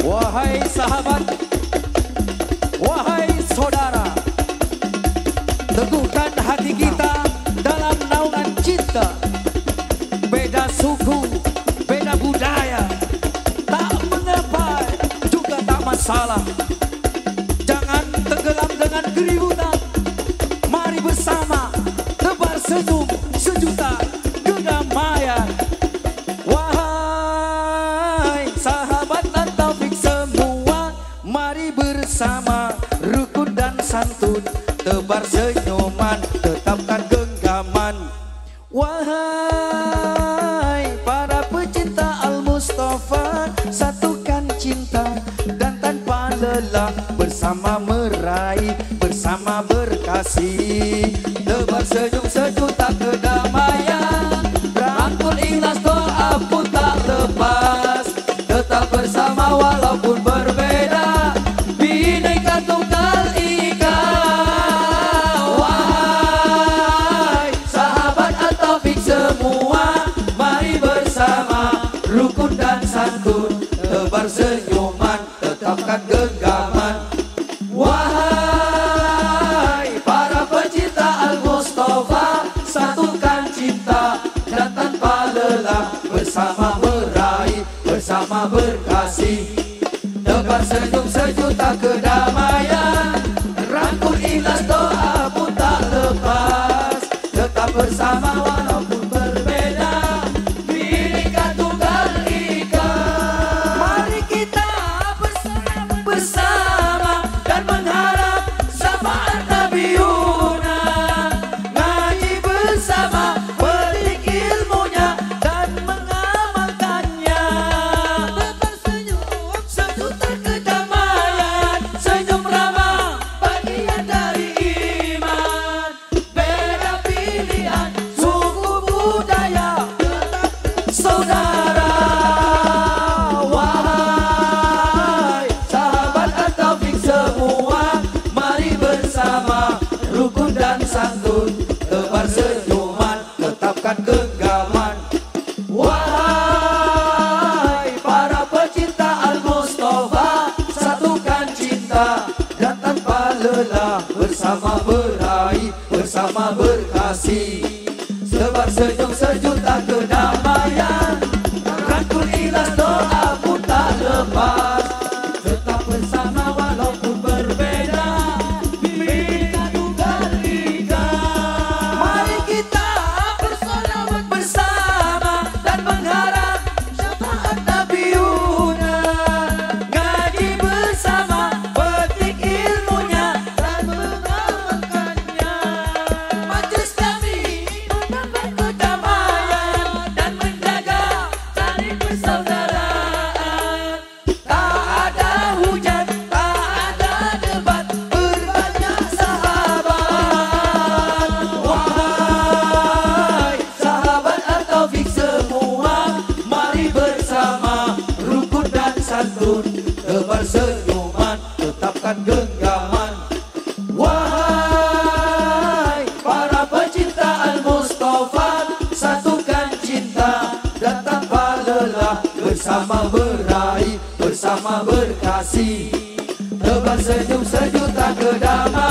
Wahai sahabat Wahai saudara Teguhkan hati kita dalam naungan cinta Beda suku, beda budaya Tak mengapa, juga tak masalah Jangan tenggelam dengan keributan sahabat dan taufik semua Mari bersama rukun dan santun Tebar senyuman, tetapkan genggaman. Wahai para pecinta Al-Mustafa Satukan cinta dan tanpa lelah Bersama meraih, bersama berkasih. Tebar senyum sejuta kedamaian Wahai para pecinta Al-Mustafa Satukan cinta dan tanpa lelah Bersama meraih, bersama berkasih. Tebar senyum sejuta kedamaian Rangkul ikhlas tanpa lelah Bersama beraih, berkasih Sebar senyum sejuta kedamaian tetapkan genggaman. Wahai para pecinta Al-Mustafa Satukan cinta dan tanpa lelah Bersama beraih, bersama berkasih. Tebar senyum sejuta kedamaian